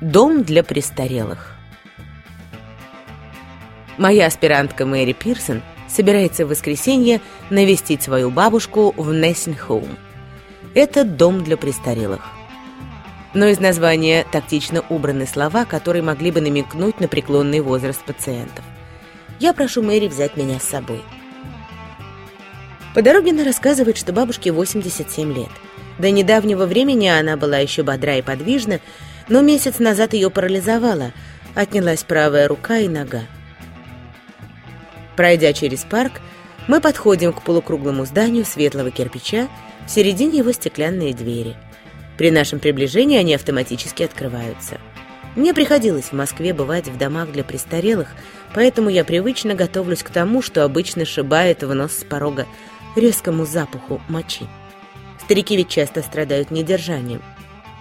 Дом для престарелых. Моя аспирантка Мэри Пирсон собирается в воскресенье навестить свою бабушку в Нессенхоум. Это дом для престарелых. Но из названия тактично убраны слова, которые могли бы намекнуть на преклонный возраст пациентов. Я прошу Мэри взять меня с собой. По дороге она рассказывает, что бабушке 87 лет. До недавнего времени она была еще бодра и подвижна, но месяц назад ее парализовало, отнялась правая рука и нога. Пройдя через парк, мы подходим к полукруглому зданию светлого кирпича, в середине его стеклянные двери. При нашем приближении они автоматически открываются. Мне приходилось в Москве бывать в домах для престарелых, поэтому я привычно готовлюсь к тому, что обычно шибает в нос с порога резкому запаху мочи. Старики ведь часто страдают недержанием.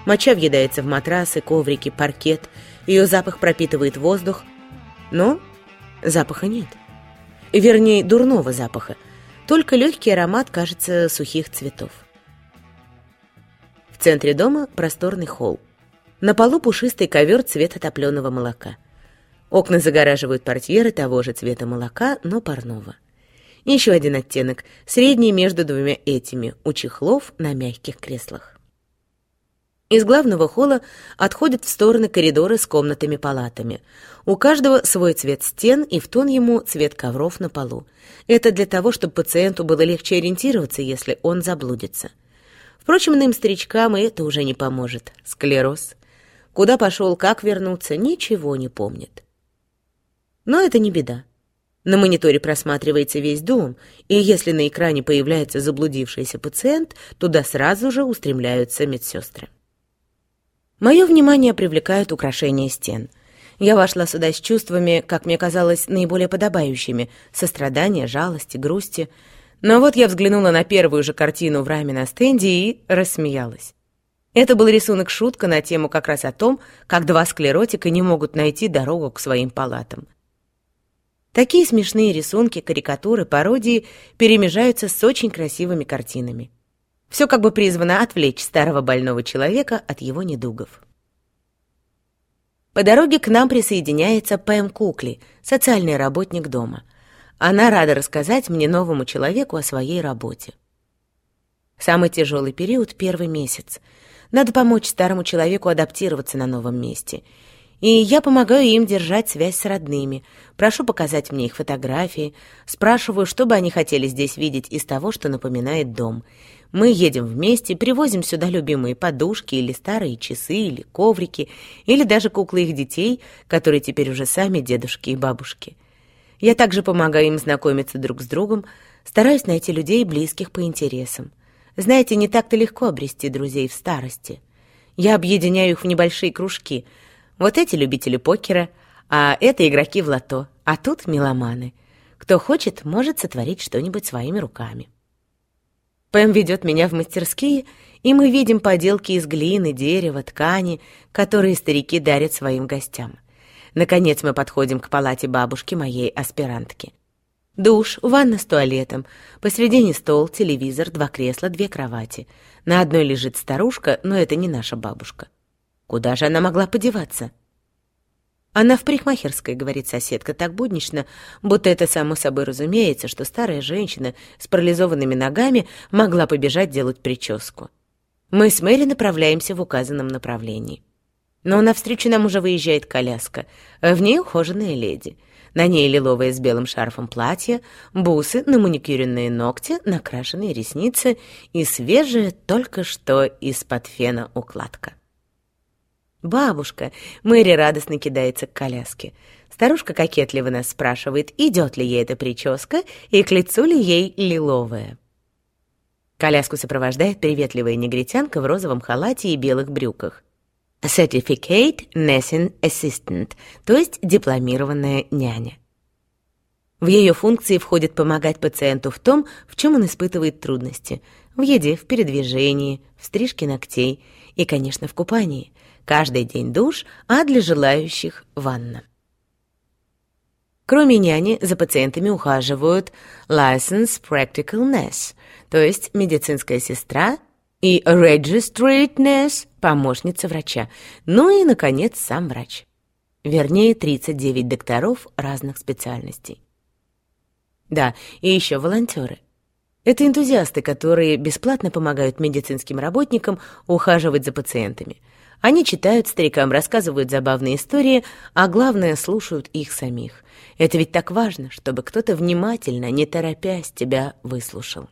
Моча въедается в матрасы, коврики, паркет. Ее запах пропитывает воздух. Но запаха нет. Вернее, дурного запаха. Только легкий аромат, кажется, сухих цветов. В центре дома просторный холл. На полу пушистый ковер цвета топленого молока. Окна загораживают портьеры того же цвета молока, но парного. Еще один оттенок, средний между двумя этими, у чехлов на мягких креслах. Из главного холла отходят в стороны коридоры с комнатами-палатами. У каждого свой цвет стен и в тон ему цвет ковров на полу. Это для того, чтобы пациенту было легче ориентироваться, если он заблудится. Впрочем, иным старичкам и это уже не поможет. Склероз. Куда пошел, как вернуться, ничего не помнит. Но это не беда. На мониторе просматривается весь дом, и если на экране появляется заблудившийся пациент, туда сразу же устремляются медсестры. Мое внимание привлекают украшения стен. Я вошла сюда с чувствами, как мне казалось, наиболее подобающими — сострадания, жалости, грусти. Но вот я взглянула на первую же картину в раме на стенде и рассмеялась. Это был рисунок-шутка на тему как раз о том, как два склеротика не могут найти дорогу к своим палатам. Такие смешные рисунки, карикатуры, пародии перемежаются с очень красивыми картинами. Все как бы призвано отвлечь старого больного человека от его недугов. По дороге к нам присоединяется Пэм Кукли, социальный работник дома. Она рада рассказать мне, новому человеку, о своей работе. Самый тяжелый период — первый месяц. Надо помочь старому человеку адаптироваться на новом месте. И я помогаю им держать связь с родными, прошу показать мне их фотографии, спрашиваю, что бы они хотели здесь видеть из того, что напоминает дом — мы едем вместе, привозим сюда любимые подушки или старые часы, или коврики, или даже куклы их детей, которые теперь уже сами дедушки и бабушки. Я также помогаю им знакомиться друг с другом, стараюсь найти людей, близких по интересам. Знаете, не так-то легко обрести друзей в старости. Я объединяю их в небольшие кружки. Вот эти любители покера, а это игроки в лото, а тут меломаны. Кто хочет, может сотворить что-нибудь своими руками. Пэм ведет меня в мастерские, и мы видим поделки из глины, дерева, ткани, которые старики дарят своим гостям. Наконец мы подходим к палате бабушки моей аспирантки. Душ, ванна с туалетом, посредине стол, телевизор, два кресла, две кровати. На одной лежит старушка, но это не наша бабушка. Куда же она могла подеваться? Она в парикмахерской, говорит соседка, так буднично, будто это само собой разумеется, что старая женщина с парализованными ногами могла побежать делать прическу. Мы с Мэри направляемся в указанном направлении. Но навстречу нам уже выезжает коляска. В ней ухоженная леди. На ней лиловое с белым шарфом платье, бусы, наманикюренные ногти, накрашенные ресницы и свежая только что из-под фена укладка. «Бабушка!» Мэри радостно кидается к коляске. Старушка кокетливо нас спрашивает, идет ли ей эта прическа и к лицу ли ей лиловая. Коляску сопровождает приветливая негритянка в розовом халате и белых брюках. Certificate Nursing Assistant, то есть дипломированная няня. В ее функции входит помогать пациенту в том, в чем он испытывает трудности. В еде, в передвижении, в стрижке ногтей и, конечно, в купании. Каждый день душ, а для желающих ванна. Кроме няни, за пациентами ухаживают licensed practical nurse, то есть медицинская сестра и registrate nurse — помощница врача, ну и, наконец, сам врач. Вернее, 39 докторов разных специальностей. Да, и еще волонтеры. Это энтузиасты, которые бесплатно помогают медицинским работникам ухаживать за пациентами. Они читают старикам, рассказывают забавные истории, а главное, слушают их самих. Это ведь так важно, чтобы кто-то внимательно, не торопясь, тебя выслушал.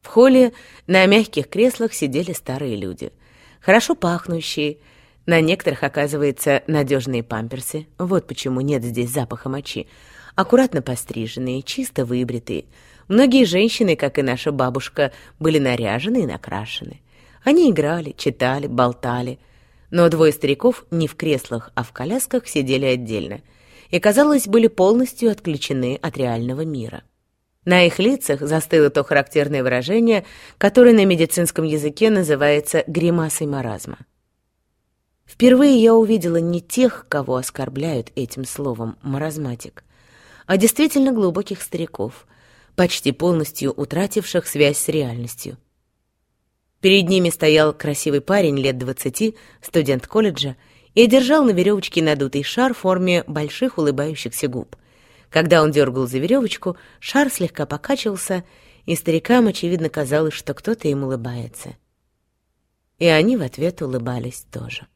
В холле на мягких креслах сидели старые люди. Хорошо пахнущие. На некоторых, оказывается, надежные памперсы. Вот почему нет здесь запаха мочи. Аккуратно постриженные, чисто выбритые. Многие женщины, как и наша бабушка, были наряжены и накрашены. Они играли, читали, болтали. Но двое стариков не в креслах, а в колясках сидели отдельно. И, казалось, были полностью отключены от реального мира. На их лицах застыло то характерное выражение, которое на медицинском языке называется гримасой маразма. Впервые я увидела не тех, кого оскорбляют этим словом «маразматик», а действительно глубоких стариков, почти полностью утративших связь с реальностью. Перед ними стоял красивый парень лет двадцати, студент колледжа, и держал на веревочке надутый шар в форме больших улыбающихся губ. Когда он дергал за веревочку, шар слегка покачивался, и старикам, очевидно, казалось, что кто-то им улыбается. И они в ответ улыбались тоже.